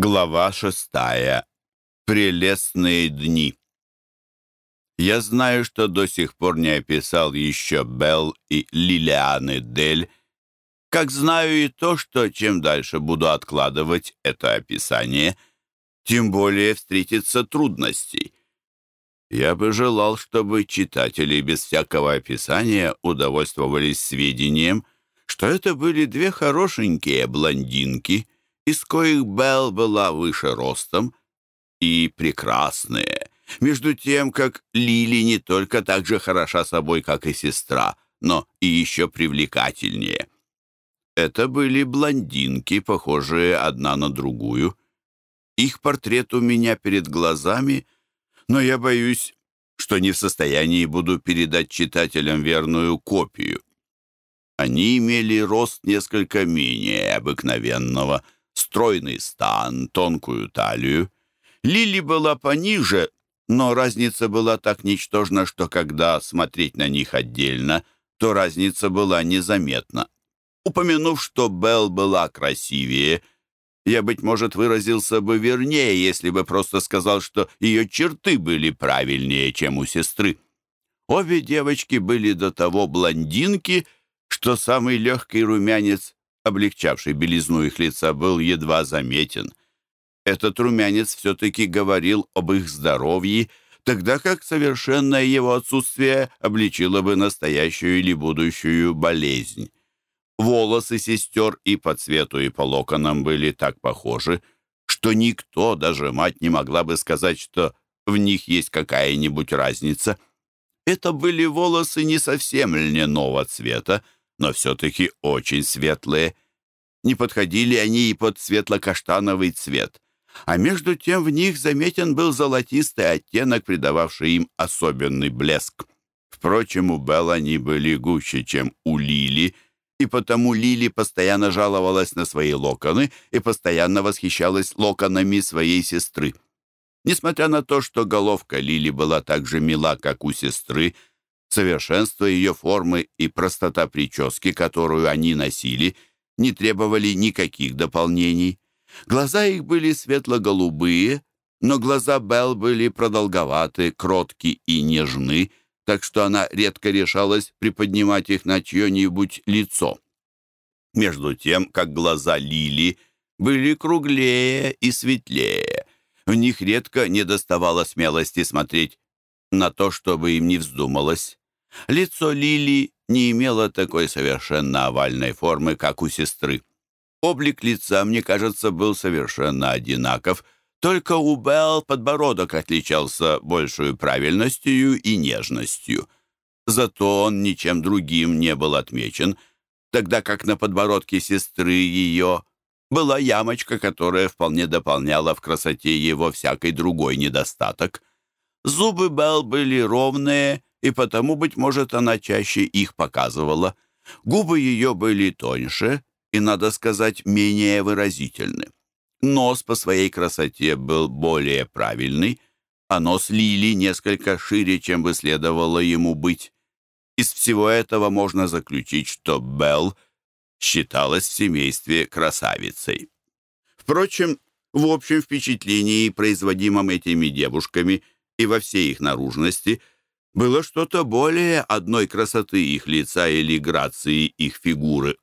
Глава шестая. Прелестные дни. Я знаю, что до сих пор не описал еще Белл и Лилианы Дель, как знаю и то, что чем дальше буду откладывать это описание, тем более встретится трудностей. Я бы желал, чтобы читатели без всякого описания удовольствовались сведением, что это были две хорошенькие блондинки — из коих Белл была выше ростом, и прекрасные, между тем, как Лили не только так же хороша собой, как и сестра, но и еще привлекательнее. Это были блондинки, похожие одна на другую. Их портрет у меня перед глазами, но я боюсь, что не в состоянии буду передать читателям верную копию. Они имели рост несколько менее обыкновенного — стройный стан, тонкую талию. Лили была пониже, но разница была так ничтожна, что когда смотреть на них отдельно, то разница была незаметна. Упомянув, что Белл была красивее, я, быть может, выразился бы вернее, если бы просто сказал, что ее черты были правильнее, чем у сестры. Обе девочки были до того блондинки, что самый легкий румянец облегчавший белизну их лица, был едва заметен. Этот румянец все-таки говорил об их здоровье, тогда как совершенное его отсутствие обличило бы настоящую или будущую болезнь. Волосы сестер и по цвету, и по локонам были так похожи, что никто, даже мать, не могла бы сказать, что в них есть какая-нибудь разница. Это были волосы не совсем льняного цвета, но все-таки очень светлые. Не подходили они и под светло-каштановый цвет. А между тем в них заметен был золотистый оттенок, придававший им особенный блеск. Впрочем, у Белл они были гуще, чем у Лили, и потому Лили постоянно жаловалась на свои локоны и постоянно восхищалась локонами своей сестры. Несмотря на то, что головка Лили была так же мила, как у сестры, Совершенство ее формы и простота прически, которую они носили, не требовали никаких дополнений. Глаза их были светло-голубые, но глаза Белл были продолговаты, кротки и нежны, так что она редко решалась приподнимать их на чье-нибудь лицо. Между тем, как глаза Лили были круглее и светлее, в них редко не доставало смелости смотреть на то, чтобы им не вздумалось. Лицо Лили не имело такой совершенно овальной формы, как у сестры. Облик лица, мне кажется, был совершенно одинаков, только у Белл подбородок отличался большей правильностью и нежностью. Зато он ничем другим не был отмечен, тогда как на подбородке сестры ее была ямочка, которая вполне дополняла в красоте его всякий другой недостаток. Зубы Белл были ровные, и потому, быть может, она чаще их показывала. Губы ее были тоньше и, надо сказать, менее выразительны. Нос по своей красоте был более правильный, а нос Лили несколько шире, чем бы следовало ему быть. Из всего этого можно заключить, что Белл считалась в семействе красавицей. Впрочем, в общем впечатлении, производимом этими девушками и во всей их наружности – было что-то более одной красоты их лица или грации их фигуры.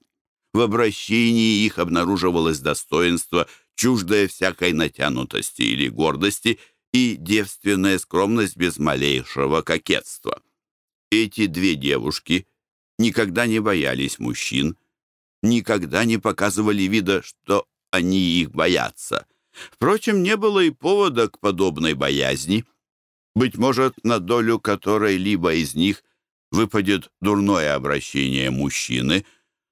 В обращении их обнаруживалось достоинство, чуждое всякой натянутости или гордости, и девственная скромность без малейшего кокетства. Эти две девушки никогда не боялись мужчин, никогда не показывали вида, что они их боятся. Впрочем, не было и повода к подобной боязни — быть может, на долю которой-либо из них выпадет дурное обращение мужчины,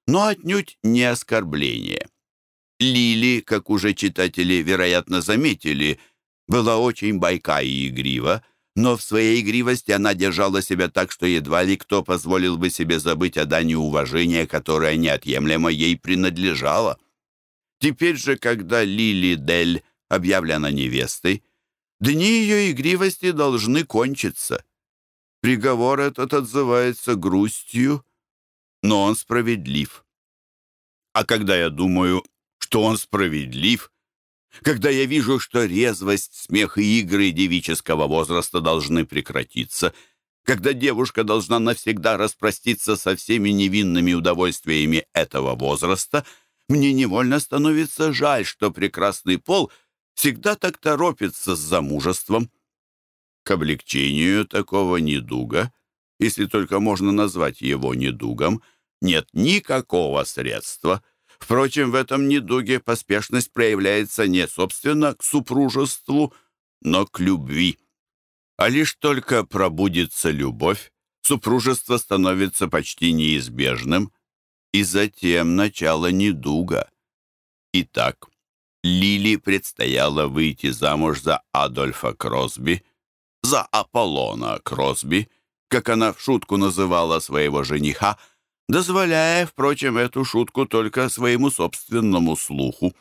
но отнюдь не оскорбление. Лили, как уже читатели, вероятно, заметили, была очень бойка и игрива, но в своей игривости она держала себя так, что едва ли кто позволил бы себе забыть о дани уважения, которое неотъемлемо ей принадлежало. Теперь же, когда Лили Дель объявлена невестой, Дни ее игривости должны кончиться. Приговор этот отзывается грустью, но он справедлив. А когда я думаю, что он справедлив, когда я вижу, что резвость, смех и игры девического возраста должны прекратиться, когда девушка должна навсегда распроститься со всеми невинными удовольствиями этого возраста, мне невольно становится жаль, что прекрасный пол всегда так торопится с замужеством. К облегчению такого недуга, если только можно назвать его недугом, нет никакого средства. Впрочем, в этом недуге поспешность проявляется не собственно к супружеству, но к любви. А лишь только пробудится любовь, супружество становится почти неизбежным, и затем начало недуга. Итак, Лили предстояло выйти замуж за Адольфа Кросби, за Аполлона Кросби, как она в шутку называла своего жениха, дозволяя, впрочем, эту шутку только своему собственному слуху.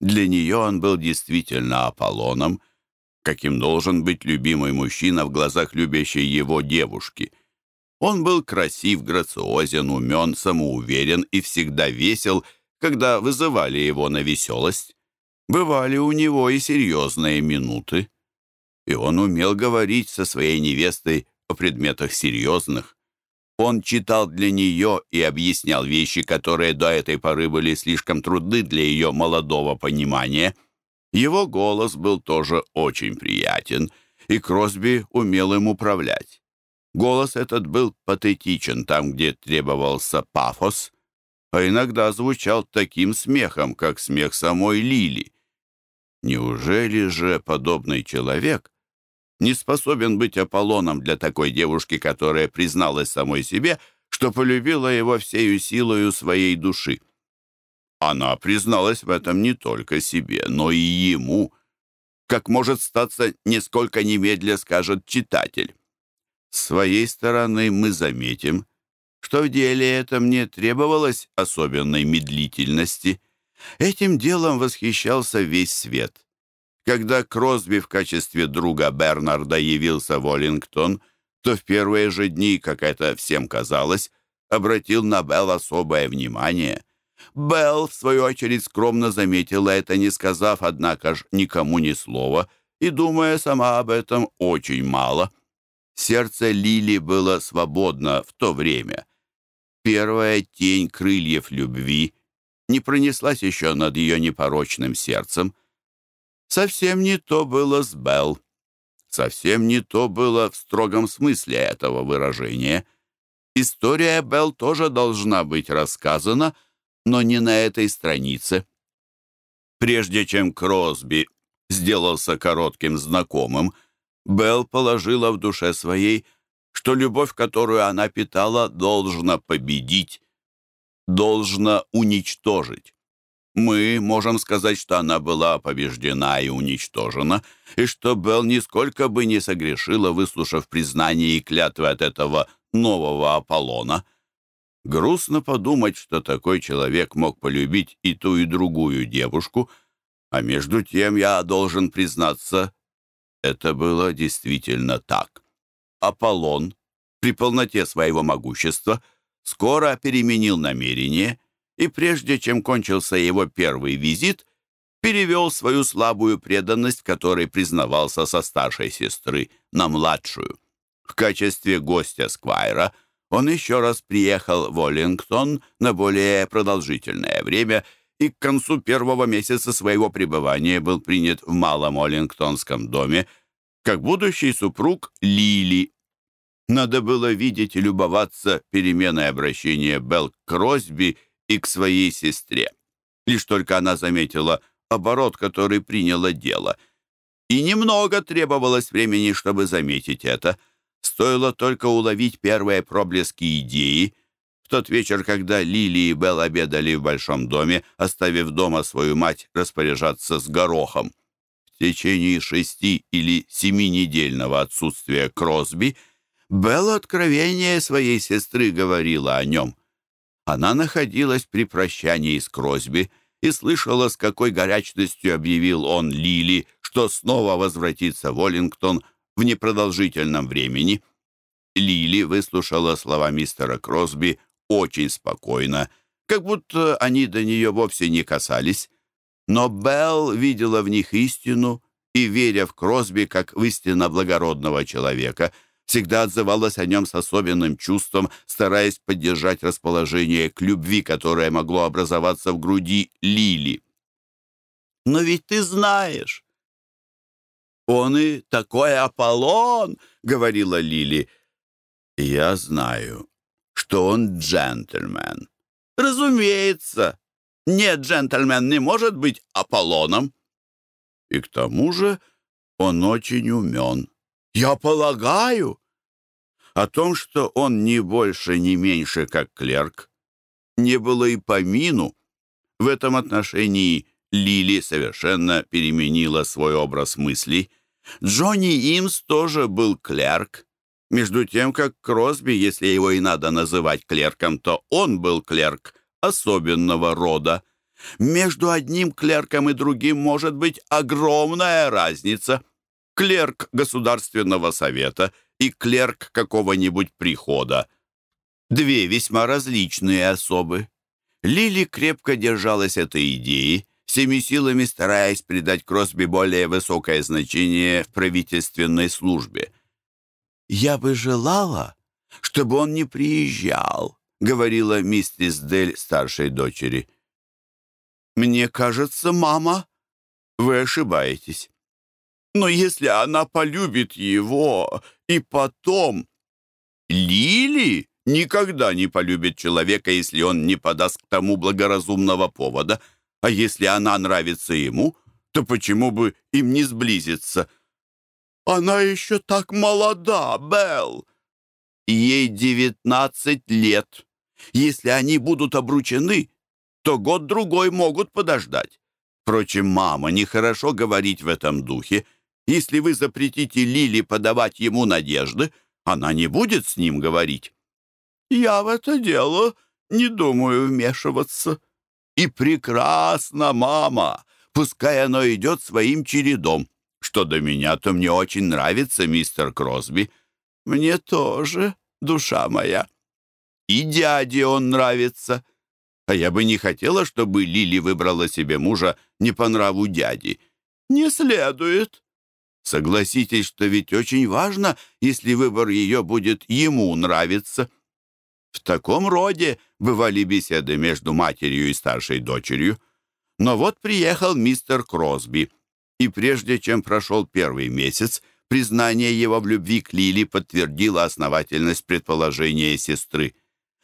Для нее он был действительно Аполлоном, каким должен быть любимый мужчина в глазах любящей его девушки. Он был красив, грациозен, умен, самоуверен и всегда весел, когда вызывали его на веселость. Бывали у него и серьезные минуты. И он умел говорить со своей невестой о предметах серьезных. Он читал для нее и объяснял вещи, которые до этой поры были слишком трудны для ее молодого понимания. Его голос был тоже очень приятен, и Кросби умел им управлять. Голос этот был патетичен там, где требовался пафос, а иногда звучал таким смехом, как смех самой Лили. Неужели же подобный человек не способен быть Аполлоном для такой девушки, которая призналась самой себе, что полюбила его всею силою своей души. Она призналась в этом не только себе, но и ему. Как может статься, нисколько немедля скажет читатель. С своей стороны мы заметим, что в деле этом не требовалось особенной медлительности. Этим делом восхищался весь свет. Когда Кросби в качестве друга Бернарда явился в Оллингтон, то в первые же дни, как это всем казалось, обратил на Белл особое внимание. Белл, в свою очередь, скромно заметила это, не сказав, однако ж, никому ни слова, и думая сама об этом очень мало. Сердце Лили было свободно в то время. Первая тень крыльев любви не пронеслась еще над ее непорочным сердцем. Совсем не то было с Белл. Совсем не то было в строгом смысле этого выражения. История Белл тоже должна быть рассказана, но не на этой странице. Прежде чем Кросби сделался коротким знакомым, Белл положила в душе своей, что любовь, которую она питала, должна победить, должна уничтожить. Мы можем сказать, что она была побеждена и уничтожена, и что Белл нисколько бы не согрешила, выслушав признание и клятвы от этого нового Аполлона. Грустно подумать, что такой человек мог полюбить и ту, и другую девушку, а между тем я должен признаться, это было действительно так. Аполлон при полноте своего могущества скоро переменил намерение — и прежде чем кончился его первый визит, перевел свою слабую преданность, которой признавался со старшей сестры, на младшую. В качестве гостя Сквайра он еще раз приехал в Оллингтон на более продолжительное время и к концу первого месяца своего пребывания был принят в Малом Оллингтонском доме как будущий супруг Лили. Надо было видеть и любоваться переменой обращения Белл Кросби – и к своей сестре. Лишь только она заметила оборот, который приняло дело. И немного требовалось времени, чтобы заметить это. Стоило только уловить первые проблески идеи. В тот вечер, когда Лили и Белл обедали в большом доме, оставив дома свою мать распоряжаться с горохом. В течение шести или семинедельного отсутствия Кросби Белл откровение своей сестры говорила о нем. Она находилась при прощании с Кросби и слышала, с какой горячностью объявил он Лили, что снова возвратится в Оллингтон в непродолжительном времени. Лили выслушала слова мистера Кросби очень спокойно, как будто они до нее вовсе не касались. Но Белл видела в них истину и, веря в Кросби как в истинно благородного человека, всегда отзывалась о нем с особенным чувством, стараясь поддержать расположение к любви, которое могло образоваться в груди Лили. «Но ведь ты знаешь, он и такой Аполлон!» — говорила Лили. «Я знаю, что он джентльмен». «Разумеется! Нет, джентльмен не может быть Аполлоном!» «И к тому же он очень умен». «Я полагаю!» О том, что он не больше, не меньше, как клерк, не было и помину. В этом отношении Лили совершенно переменила свой образ мыслей. Джонни Имс тоже был клерк. Между тем, как Кросби, если его и надо называть клерком, то он был клерк особенного рода. Между одним клерком и другим может быть огромная разница. Клерк Государственного совета и клерк какого-нибудь прихода. Две весьма различные особы. Лили крепко держалась этой идеи, всеми силами стараясь придать Кросби более высокое значение в правительственной службе. «Я бы желала, чтобы он не приезжал», — говорила миссис Дель старшей дочери. «Мне кажется, мама, вы ошибаетесь. Но если она полюбит его, и потом...» «Лили никогда не полюбит человека, если он не подаст к тому благоразумного повода», а если она нравится ему, то почему бы им не сблизиться? Она еще так молода, Белл. Ей девятнадцать лет. Если они будут обручены, то год-другой могут подождать. Впрочем, мама, нехорошо говорить в этом духе. Если вы запретите Лили подавать ему надежды, она не будет с ним говорить. Я в это дело не думаю вмешиваться. И прекрасно, мама. Пускай оно идет своим чередом. Что до меня, то мне очень нравится мистер Кросби. Мне тоже, душа моя. И дяде он нравится. А я бы не хотела, чтобы Лили выбрала себе мужа не по нраву дяди. Не следует. Согласитесь, что ведь очень важно, если выбор ее будет ему нравиться. В таком роде бывали беседы между матерью и старшей дочерью. Но вот приехал мистер Кросби, и прежде чем прошел первый месяц, признание его в любви к Лили подтвердило основательность предположения сестры.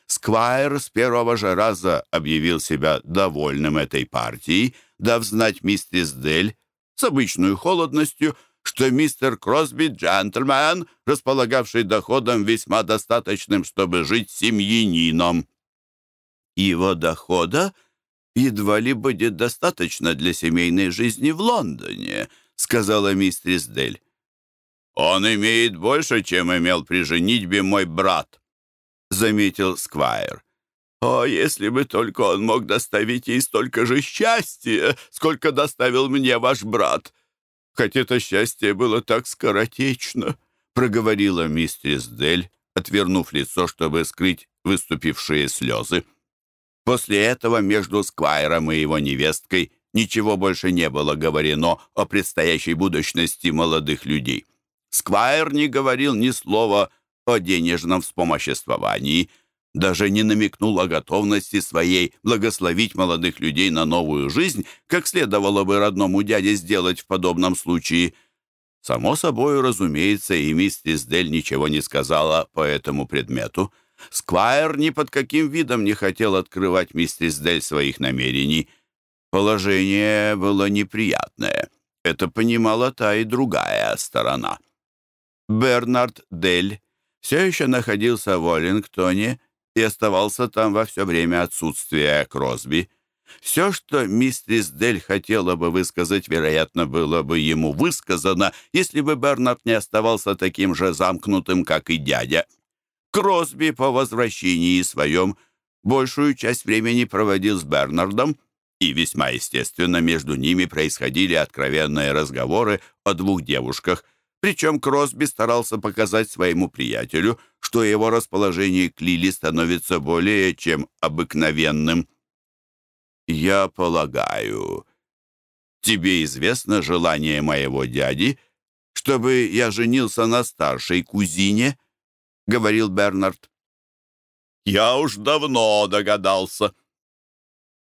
Сквайр с первого же раза объявил себя довольным этой партией, дав знать мистерс Дель с обычной холодностью, что мистер Кросби — джентльмен, располагавший доходом весьма достаточным, чтобы жить семьянином. Его дохода едва ли будет достаточно для семейной жизни в Лондоне, сказала мистерис Дель. «Он имеет больше, чем имел при женитьбе мой брат», — заметил Сквайр. «О, если бы только он мог доставить ей столько же счастья, сколько доставил мне ваш брат!» Хоть это счастье было так скоротечно», — проговорила мистерис Дель, отвернув лицо, чтобы скрыть выступившие слезы. После этого между Сквайром и его невесткой ничего больше не было говорено о предстоящей будущности молодых людей. Сквайр не говорил ни слова о денежном вспомоществовании — даже не намекнул о готовности своей благословить молодых людей на новую жизнь, как следовало бы родному дяде сделать в подобном случае. Само собой, разумеется, и миссис Дель ничего не сказала по этому предмету. Сквайр ни под каким видом не хотел открывать миссис Дель своих намерений. Положение было неприятное. Это понимала та и другая сторона. Бернард Дель все еще находился в Оллингтоне, и оставался там во все время отсутствия Кросби. Все, что мистерис Дель хотела бы высказать, вероятно, было бы ему высказано, если бы Бернард не оставался таким же замкнутым, как и дядя. Кросби по возвращении своем большую часть времени проводил с Бернардом, и весьма естественно между ними происходили откровенные разговоры о двух девушках — причем Кросби старался показать своему приятелю, что его расположение к Лили становится более чем обыкновенным. «Я полагаю, тебе известно желание моего дяди, чтобы я женился на старшей кузине?» — говорил Бернард. «Я уж давно догадался.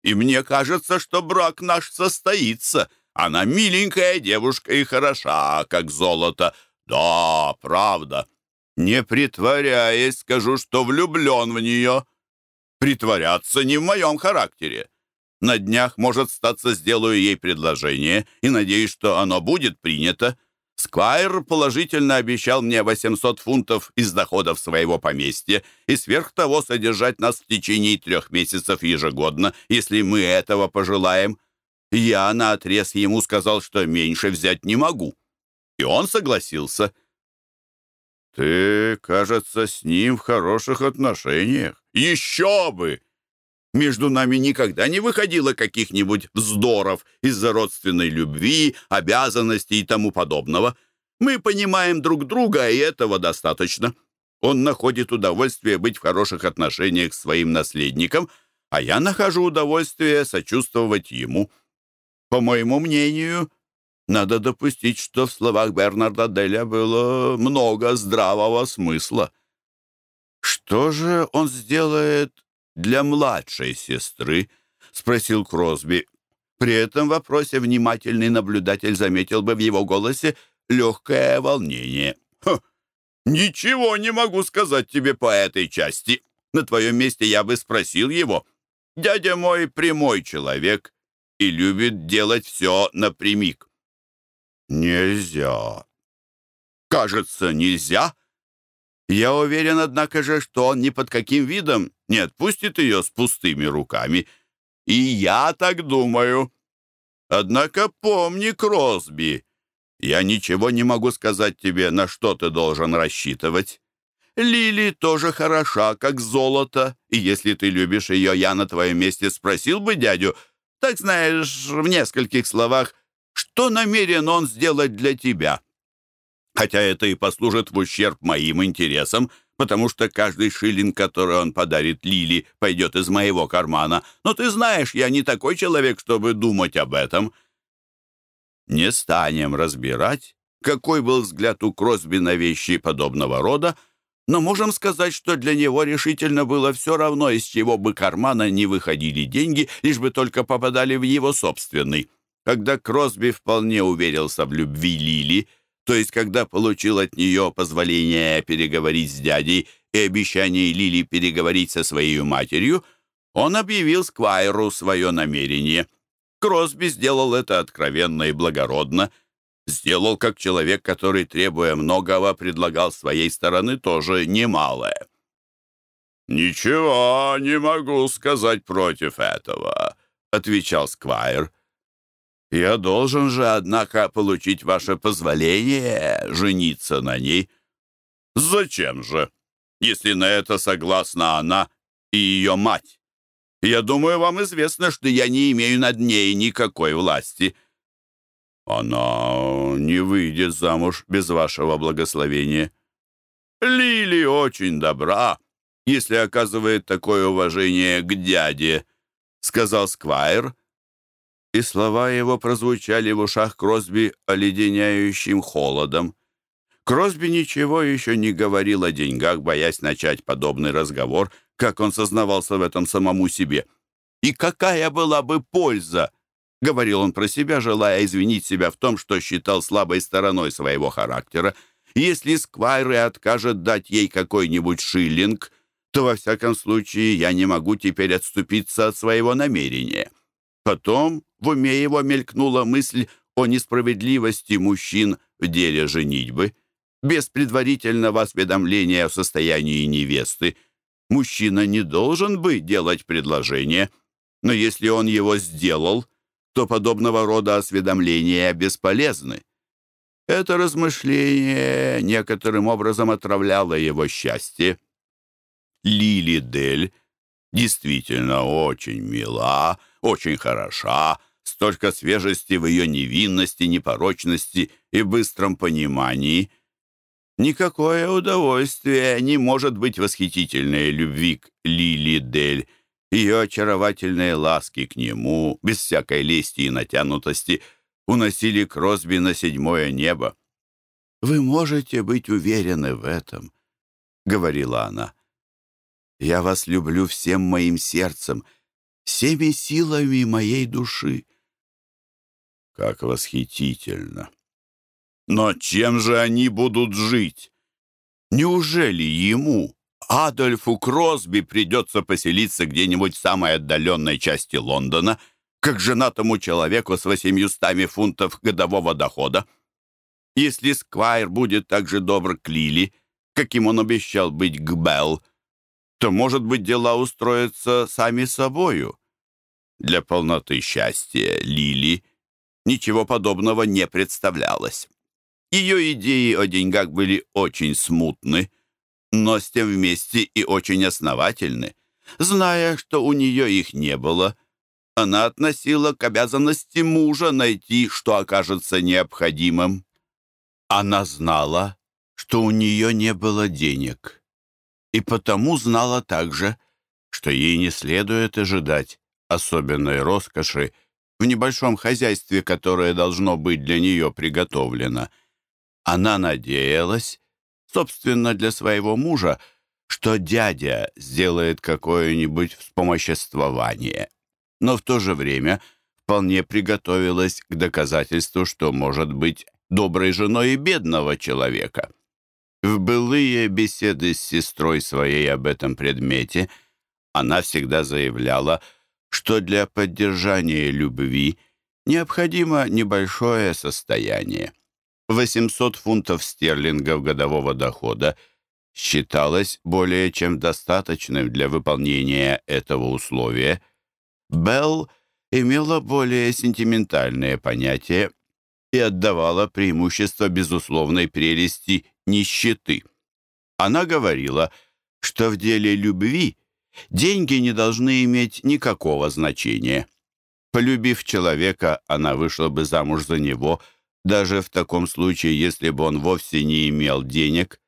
И мне кажется, что брак наш состоится. Она миленькая девушка и хороша, как золото. Да, правда. Не притворяясь, скажу, что влюблен в нее. Притворяться не в моем характере. На днях, может, статься, сделаю ей предложение и надеюсь, что оно будет принято. Сквайр положительно обещал мне 800 фунтов из доходов своего поместья и сверх того содержать нас в течение трех месяцев ежегодно, если мы этого пожелаем. Я наотрез ему сказал, что меньше взять не могу. И он согласился. «Ты, кажется, с ним в хороших отношениях». «Еще бы!» Между нами никогда не выходило каких-нибудь вздоров из-за родственной любви, обязанностей и тому подобного. Мы понимаем друг друга, и этого достаточно. Он находит удовольствие быть в хороших отношениях с своим наследником, а я нахожу удовольствие сочувствовать ему. По моему мнению, надо допустить, что в словах Бернарда Деля было много здравого смысла. Что же он сделает для младшей сестры?» — спросил Кросби. При этом вопросе внимательный наблюдатель заметил бы в его голосе легкое волнение. «Ха, «Ничего не могу сказать тебе по этой части. На твоем месте я бы спросил его. Дядя мой прямой человек и любит делать все напрямик». «Нельзя». «Кажется, нельзя?» Я уверен, однако же, что он ни под каким видом не отпустит ее с пустыми руками. И я так думаю. Однако помни, Кросби, я ничего не могу сказать тебе, на что ты должен рассчитывать. Лили тоже хороша, как золото, и если ты любишь ее, я на твоем месте спросил бы дядю, так знаешь, в нескольких словах, что намерен он сделать для тебя. Хотя это и послужит в ущерб моим интересам, потому что каждый шиллинг, который он подарит Лили, пойдет из моего кармана. Но ты знаешь, я не такой человек, чтобы думать об этом. Не станем разбирать, какой был взгляд у Кросби на вещи подобного рода, но можем сказать, что для него решительно было все равно, из чего бы кармана не выходили деньги, лишь бы только попадали в его собственный. Когда Кросби вполне уверился в любви Лили, то есть когда получил от нее позволение переговорить с дядей и обещание Лили переговорить со своей матерью, он объявил Сквайру свое намерение. Кросби сделал это откровенно и благородно, сделал как человек, который, требуя многого, предлагал своей стороны тоже немалое. «Ничего не могу сказать против этого», — отвечал Сквайр. Я должен же, однако, получить ваше позволение жениться на ней. Зачем же, если на это согласна она и ее мать? Я думаю, вам известно, что я не имею над ней никакой власти. Она не выйдет замуж без вашего благословения. Лили очень добра, если оказывает такое уважение к дяде, сказал Сквайр, и слова его прозвучали в ушах Кросби оледеняющим холодом. Кросби ничего еще не говорил о деньгах, боясь начать подобный разговор, как он сознавался в этом самому себе. «И какая была бы польза?» — говорил он про себя, желая извинить себя в том, что считал слабой стороной своего характера. «Если Сквайры откажет дать ей какой-нибудь шиллинг, то, во всяком случае, я не могу теперь отступиться от своего намерения». Потом в уме его мелькнула мысль о несправедливости мужчин в деле женитьбы. Без предварительного осведомления о состоянии невесты мужчина не должен бы делать предложение, но если он его сделал, то подобного рода осведомления бесполезны. Это размышление некоторым образом отравляло его счастье. Лили Дель действительно очень мила, очень хороша, столько свежести в ее невинности, непорочности и быстром понимании. Никакое удовольствие не может быть восхитительной любви к Лили Дель, ее очаровательные ласки к нему, без всякой лести и натянутости, уносили Кросби на седьмое небо. «Вы можете быть уверены в этом», — говорила она. «Я вас люблю всем моим сердцем, всеми силами моей души». Как восхитительно! Но чем же они будут жить? Неужели ему, Адольфу Кросби, придется поселиться где-нибудь в самой отдаленной части Лондона, как женатому человеку с восемьюстами фунтов годового дохода? Если Сквайр будет так же добр к Лили, каким он обещал быть к Белл, то, может быть, дела устроятся сами собою. Для полноты счастья Лили ничего подобного не представлялось. Ее идеи о деньгах были очень смутны, но с тем вместе и очень основательны. Зная, что у нее их не было, она относила к обязанности мужа найти, что окажется необходимым. Она знала, что у нее не было денег, и потому знала также, что ей не следует ожидать особенной роскоши в небольшом хозяйстве, которое должно быть для нее приготовлено. Она надеялась, собственно, для своего мужа, что дядя сделает какое-нибудь вспомоществование, но в то же время вполне приготовилась к доказательству, что может быть доброй женой и бедного человека. В былые беседы с сестрой своей об этом предмете она всегда заявляла, что для поддержания любви необходимо небольшое состояние. 800 фунтов стерлингов годового дохода считалось более чем достаточным для выполнения этого условия. Белл имела более сентиментальные понятия и отдавала преимущество безусловной прелести нищеты. Она говорила, что в деле любви деньги не должны иметь никакого значения. Полюбив человека, она вышла бы замуж за него, даже в таком случае, если бы он вовсе не имел денег.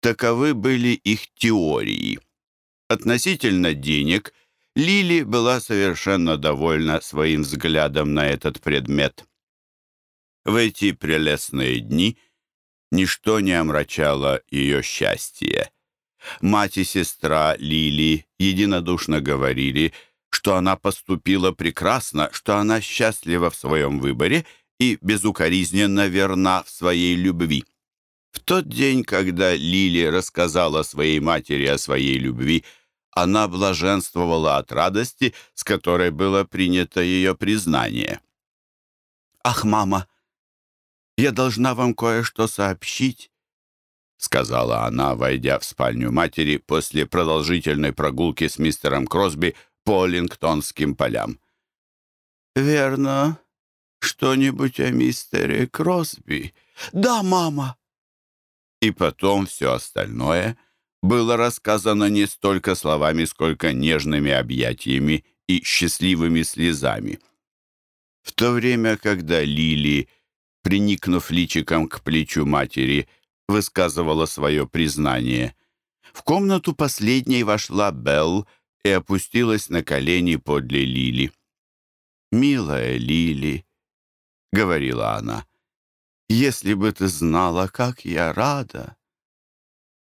Таковы были их теории. Относительно денег Лили была совершенно довольна своим взглядом на этот предмет. В эти прелестные дни ничто не омрачало ее счастье. Мать и сестра Лили единодушно говорили, что она поступила прекрасно, что она счастлива в своем выборе и безукоризненно верна в своей любви. В тот день, когда Лили рассказала своей матери о своей любви, она блаженствовала от радости, с которой было принято ее признание. «Ах, мама, я должна вам кое-что сообщить», — сказала она, войдя в спальню матери после продолжительной прогулки с мистером Кросби по Лингтонским полям. «Верно. Что-нибудь о мистере Кросби?» «Да, мама». И потом все остальное было рассказано не столько словами, сколько нежными объятиями и счастливыми слезами. В то время, когда Лили приникнув личиком к плечу матери, высказывала свое признание. В комнату последней вошла Белл и опустилась на колени подле Лили. «Милая Лили», — говорила она, — «если бы ты знала, как я рада».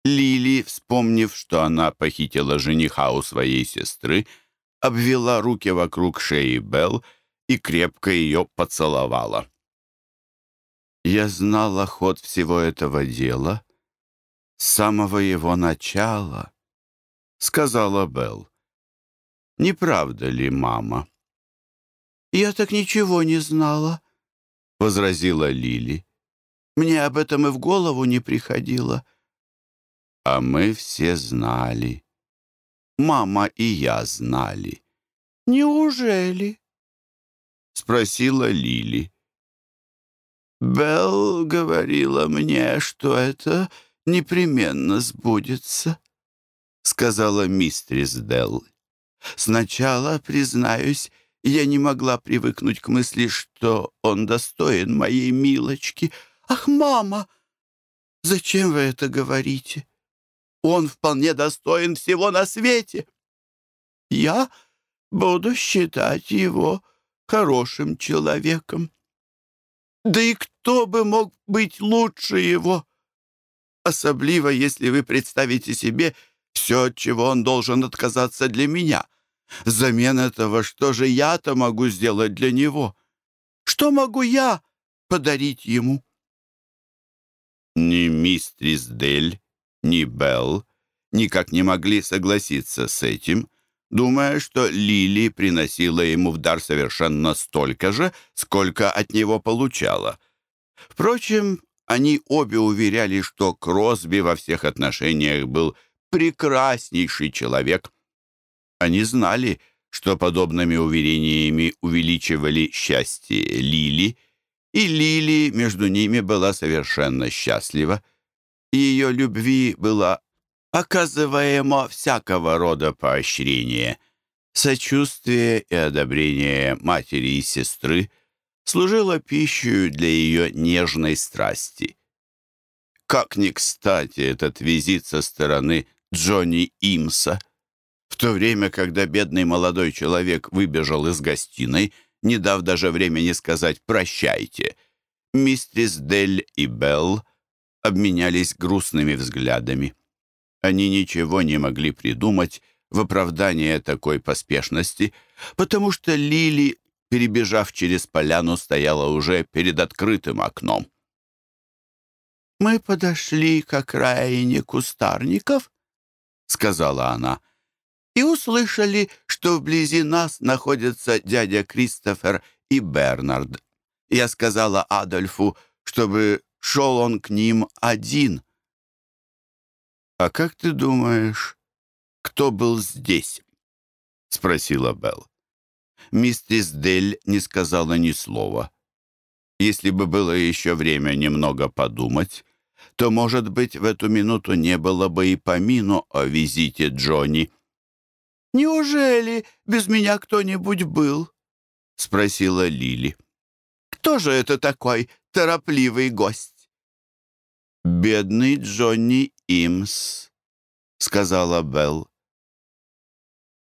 Лили, вспомнив, что она похитила жениха у своей сестры, обвела руки вокруг шеи Белл и крепко ее поцеловала. Я знала ход всего этого дела с самого его начала, сказала Белл. Не правда ли, мама? Я так ничего не знала, возразила Лили. Мне об этом и в голову не приходило. А мы все знали. Мама и я знали. Неужели? спросила Лили. Белл говорила мне, что это непременно сбудется, сказала мистрис Делл. Сначала, признаюсь, я не могла привыкнуть к мысли, что он достоин моей милочки. Ах, мама, зачем вы это говорите? Он вполне достоин всего на свете. Я буду считать его хорошим человеком. Да и кто бы мог быть лучше его? Особливо, если вы представите себе все, чего он должен отказаться для меня. Взамен этого, что же я-то могу сделать для него? Что могу я подарить ему?» Ни мистрис Дель, ни Белл никак не могли согласиться с этим, думая, что Лили приносила ему в дар совершенно столько же, сколько от него получала. Впрочем, они обе уверяли, что Кросби во всех отношениях был прекраснейший человек. Они знали, что подобными уверениями увеличивали счастье Лили, и Лили между ними была совершенно счастлива. Ее любви было оказываемо всякого рода поощрение. Сочувствие и одобрение матери и сестры служило пищей для ее нежной страсти. Как ни кстати этот визит со стороны Джонни Имса. В то время, когда бедный молодой человек выбежал из гостиной, не дав даже времени сказать «прощайте», мистерис Дель и Белл обменялись грустными взглядами. Они ничего не могли придумать в оправдание такой поспешности, потому что Лили, перебежав через поляну, стояла уже перед открытым окном. «Мы подошли к окраине кустарников», — сказала она, «и услышали, что вблизи нас находятся дядя Кристофер и Бернард. Я сказала Адольфу, чтобы шел он к ним один». «А как ты думаешь, кто был здесь?» — спросила Белл. Миссис Дель не сказала ни слова. Если бы было еще время немного подумать, то, может быть, в эту минуту не было бы и помину о визите Джонни. «Неужели без меня кто-нибудь был?» — спросила Лили. «Кто же это такой торопливый гость?» «Бедный Джонни Имс», — сказала Белл.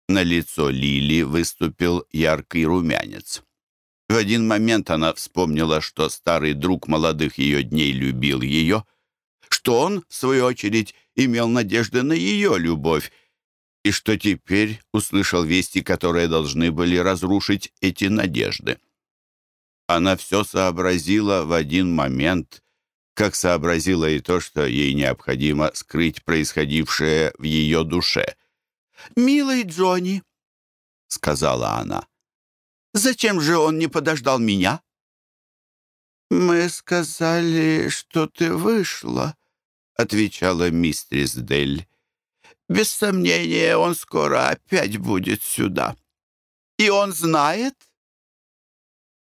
На лицо Лили выступил яркий румянец. В один момент она вспомнила, что старый друг молодых ее дней любил ее, что он, в свою очередь, имел надежды на ее любовь, и что теперь услышал вести, которые должны были разрушить эти надежды. Она все сообразила в один момент как сообразила и то, что ей необходимо скрыть происходившее в ее душе. «Милый Джонни», — сказала она, — «зачем же он не подождал меня?» «Мы сказали, что ты вышла», — отвечала мистрис Дель. «Без сомнения, он скоро опять будет сюда. И он знает?»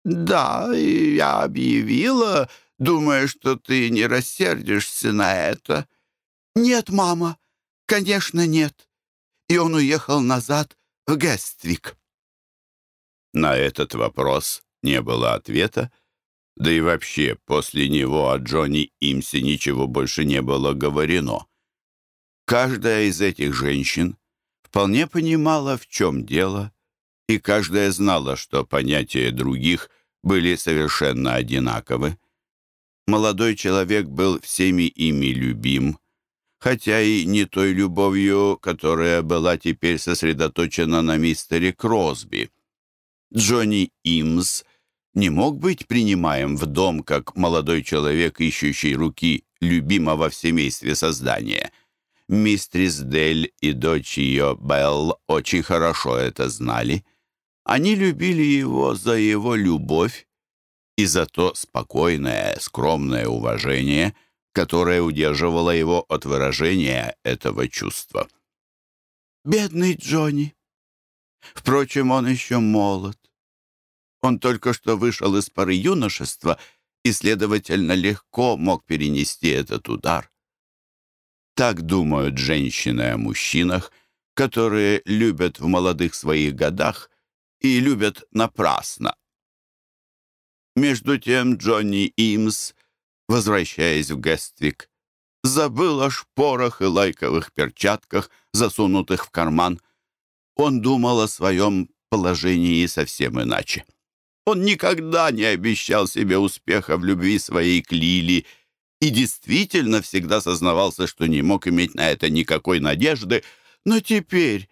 «Да, я объявила, думая, что ты не рассердишься на это». «Нет, мама, конечно, нет». И он уехал назад в Гествик. На этот вопрос не было ответа, да и вообще после него о Джонни Имсе ничего больше не было говорено. Каждая из этих женщин вполне понимала, в чем дело, и каждая знала, что понятия других были совершенно одинаковы. Молодой человек был всеми ими любим, хотя и не той любовью, которая была теперь сосредоточена на мистере Кросби. Джонни Имс не мог быть принимаем в дом как молодой человек, ищущий руки любимого в семействе создания. Мистрис Дель и дочь ее Белл очень хорошо это знали. Они любили его за его любовь, и за то спокойное, скромное уважение, которое удерживало его от выражения этого чувства. «Бедный Джонни! Впрочем, он еще молод. Он только что вышел из поры юношества и, следовательно, легко мог перенести этот удар. Так думают женщины о мужчинах, которые любят в молодых своих годах и любят напрасно, между тем Джонни Имс, возвращаясь в Гествик, забыл о шпорах и лайковых перчатках, засунутых в карман. Он думал о своем положении совсем иначе. Он никогда не обещал себе успеха в любви своей к Лили и действительно всегда сознавался, что не мог иметь на это никакой надежды, но теперь,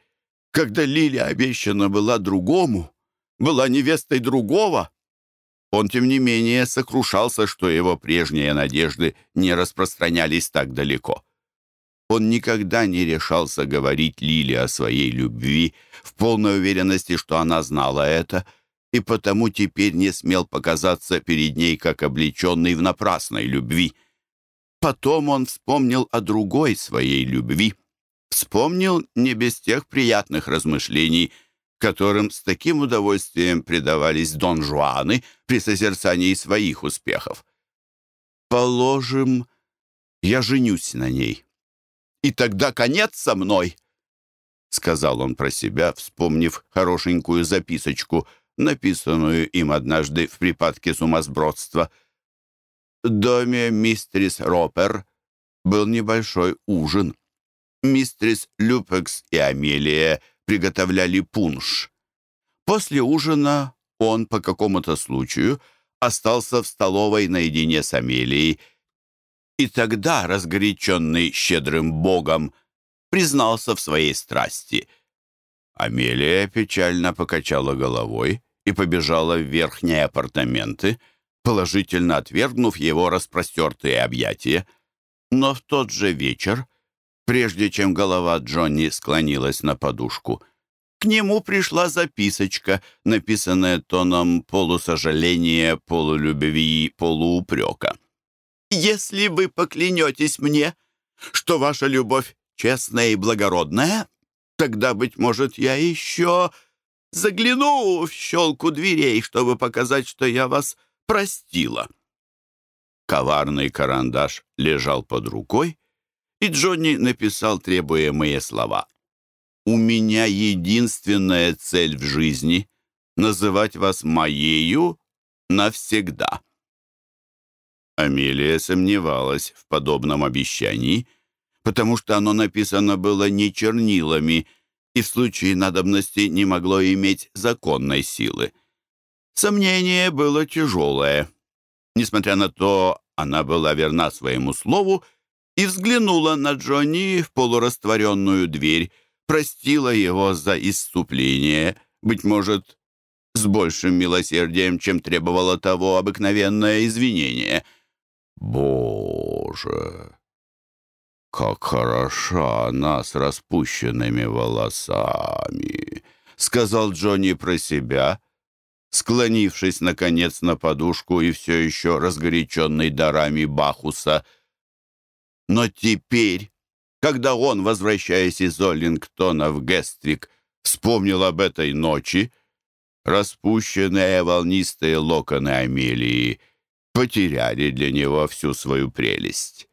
когда Лили обещана была другому, была невестой другого, он, тем не менее, сокрушался, что его прежние надежды не распространялись так далеко. Он никогда не решался говорить Лиле о своей любви, в полной уверенности, что она знала это, и потому теперь не смел показаться перед ней как облеченный в напрасной любви. Потом он вспомнил о другой своей любви. Вспомнил не без тех приятных размышлений, которым с таким удовольствием предавались Дон Жуаны при созерцании своих успехов. «Положим, я женюсь на ней» и тогда конец со мной», — сказал он про себя, вспомнив хорошенькую записочку, написанную им однажды в припадке сумасбродства. Доме мистерис Ропер был небольшой ужин. Мистерис Люпекс и Амелия приготовляли пунш. После ужина он по какому-то случаю остался в столовой наедине с Амелией, и тогда, разгоряченный щедрым богом, признался в своей страсти. Амелия печально покачала головой и побежала в верхние апартаменты, положительно отвергнув его распростертые объятия. Но в тот же вечер, прежде чем голова Джонни склонилась на подушку, к нему пришла записочка, написанная тоном полусожаления, полулюбви, полуупрека. Если вы поклянетесь мне, что ваша любовь честная и благородная, тогда, быть может, я еще загляну в щелку дверей, чтобы показать, что я вас простила». Коварный карандаш лежал под рукой, и Джонни написал требуемые слова. «У меня единственная цель в жизни — называть вас моею навсегда». Амелия сомневалась в подобном обещании, потому что оно написано было не чернилами и в случае надобности не могло иметь законной силы. Сомнение было тяжелое. Несмотря на то, она была верна своему слову и взглянула на Джонни в полурастворенную дверь, простила его за исступление, быть может, с большим милосердием, чем требовало того обыкновенное извинение — Боже, как хороша она с распущенными волосами, сказал Джонни про себя, склонившись, наконец, на подушку и все еще разгоряченный дарами Бахуса. Но теперь, когда он, возвращаясь из Оллингтона в Гествик, вспомнил об этой ночи, распущенные волнистые локоны Амелии — потеряли для него всю свою прелесть.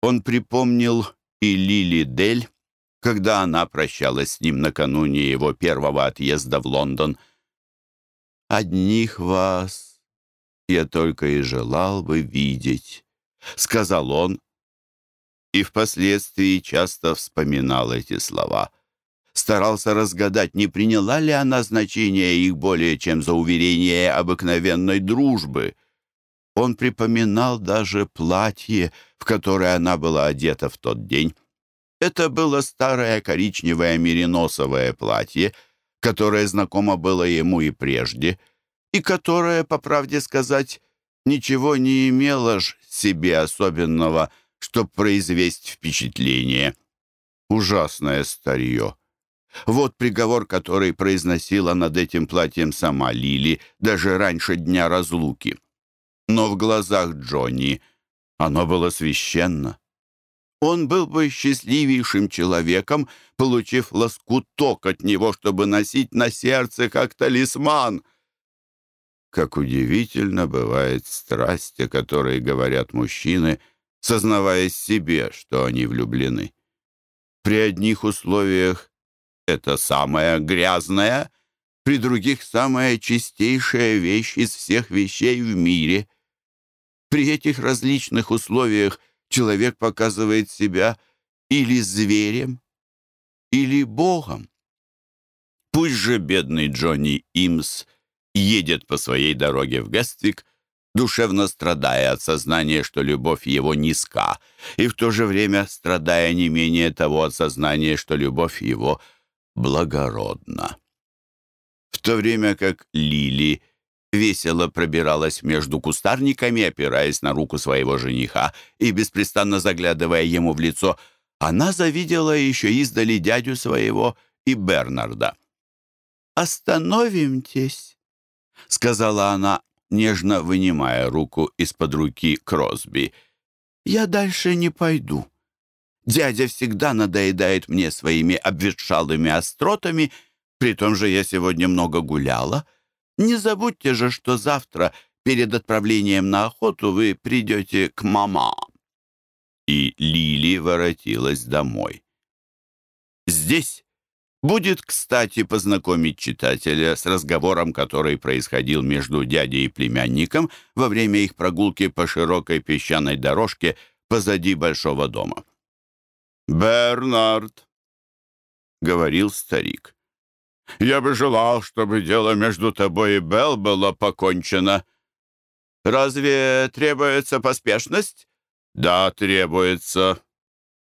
Он припомнил и Лили Дель, когда она прощалась с ним накануне его первого отъезда в Лондон. «Одних вас я только и желал бы видеть», — сказал он, и впоследствии часто вспоминал эти слова. Старался разгадать, не приняла ли она значение их более чем за уверение обыкновенной дружбы — он припоминал даже платье, в которое она была одета в тот день. Это было старое коричневое мериносовое платье, которое знакомо было ему и прежде, и которое, по правде сказать, ничего не имело ж себе особенного, чтобы произвести впечатление. Ужасное старье. Вот приговор, который произносила над этим платьем сама Лили даже раньше дня разлуки но в глазах Джонни оно было священно. Он был бы счастливейшим человеком, получив лоскуток от него, чтобы носить на сердце как талисман. Как удивительно бывает страсть, о которой говорят мужчины, сознаваясь себе, что они влюблены. При одних условиях это самая грязная, при других самая чистейшая вещь из всех вещей в мире — при этих различных условиях человек показывает себя или зверем, или богом. Пусть же бедный Джонни Имс едет по своей дороге в Гествик, душевно страдая от сознания, что любовь его низка, и в то же время страдая не менее того от сознания, что любовь его благородна. В то время как Лили весело пробиралась между кустарниками, опираясь на руку своего жениха и беспрестанно заглядывая ему в лицо, она завидела еще издали дядю своего и Бернарда. «Остановимтесь», — сказала она, нежно вынимая руку из-под руки Кросби. «Я дальше не пойду. Дядя всегда надоедает мне своими обветшалыми остротами, при том же я сегодня много гуляла. Не забудьте же, что завтра перед отправлением на охоту вы придете к мама». И Лили воротилась домой. Здесь Будет кстати познакомить читателя с разговором, который происходил между дядей и племянником во время их прогулки по широкой песчаной дорожке позади большого дома. «Бернард», — говорил старик, — «я бы желал, чтобы дело между тобой и Белл было покончено». «Разве требуется поспешность?» «Да, требуется.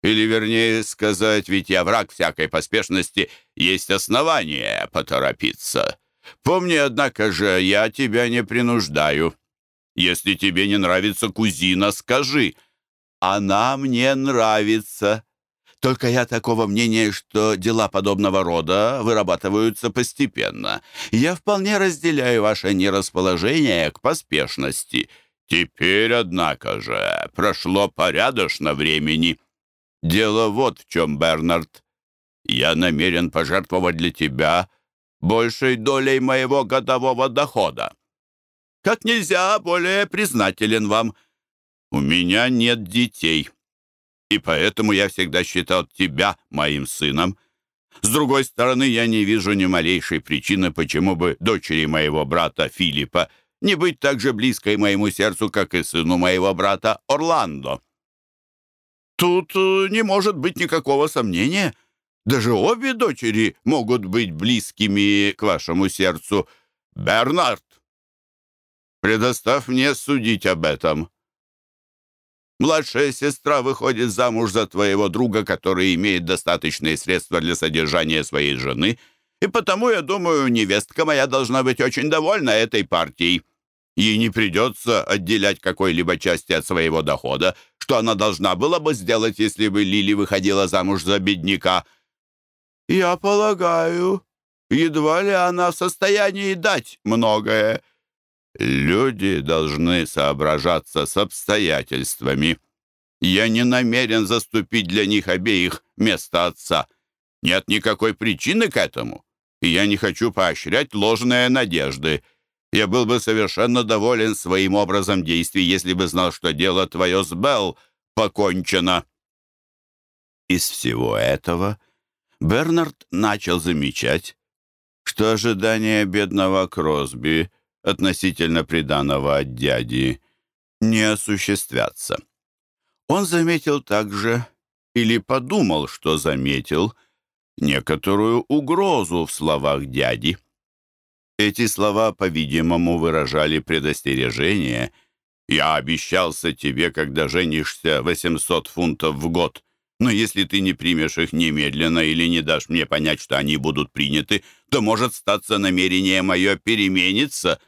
Или, вернее сказать, ведь я враг всякой поспешности, есть основания поторопиться. Помни, однако же, я тебя не принуждаю. Если тебе не нравится кузина, скажи. Она мне нравится. Только я такого мнения, что дела подобного рода вырабатываются постепенно. Я вполне разделяю ваше нерасположение к поспешности. Теперь, однако же, прошло порядочно времени». Дело вот в чем, Бернард. Я намерен пожертвовать для тебя большей долей моего годового дохода. Как нельзя более признателен вам. У меня нет детей, и поэтому я всегда считал тебя моим сыном. С другой стороны, я не вижу ни малейшей причины, почему бы дочери моего брата Филиппа не быть так же близкой моему сердцу, как и сыну моего брата Орландо. Тут э, не может быть никакого сомнения. Даже обе дочери могут быть близкими к вашему сердцу. Бернард, предоставь мне судить об этом. Младшая сестра выходит замуж за твоего друга, который имеет достаточные средства для содержания своей жены, и потому, я думаю, невестка моя должна быть очень довольна этой партией. Ей не придется отделять какой-либо части от своего дохода, что она должна была бы сделать, если бы Лили выходила замуж за бедняка. «Я полагаю, едва ли она в состоянии дать многое». «Люди должны соображаться с обстоятельствами. Я не намерен заступить для них обеих место отца. Нет никакой причины к этому, я не хочу поощрять ложные надежды». Я был бы совершенно доволен своим образом действий, если бы знал, что дело твое с Белл покончено». Из всего этого Бернард начал замечать, что ожидания бедного Кросби относительно приданого от дяди не осуществятся. Он заметил также, или подумал, что заметил, некоторую угрозу в словах дяди. Эти слова, по-видимому, выражали предостережение. «Я обещался тебе, когда женишься, 800 фунтов в год. Но если ты не примешь их немедленно или не дашь мне понять, что они будут приняты, то может статься намерение мое перемениться,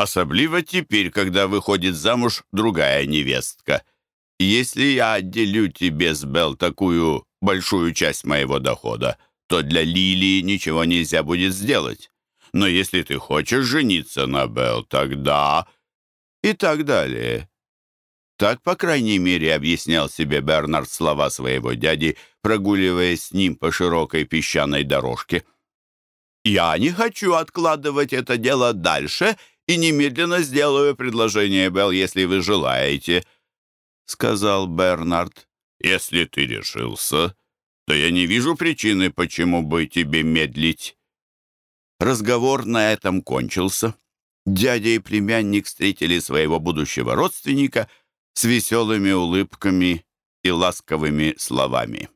особливо теперь, когда выходит замуж другая невестка. Если я отделю тебе с Белл такую большую часть моего дохода, то для Лилии ничего нельзя будет сделать но если ты хочешь жениться на Белл, тогда...» И так далее. Так, по крайней мере, объяснял себе Бернард слова своего дяди, прогуливаясь с ним по широкой песчаной дорожке. «Я не хочу откладывать это дело дальше и немедленно сделаю предложение, Белл, если вы желаете», — сказал Бернард. «Если ты решился, то я не вижу причины, почему бы тебе медлить». Разговор на этом кончился. Дядя и племянник встретили своего будущего родственника с веселыми улыбками и ласковыми словами.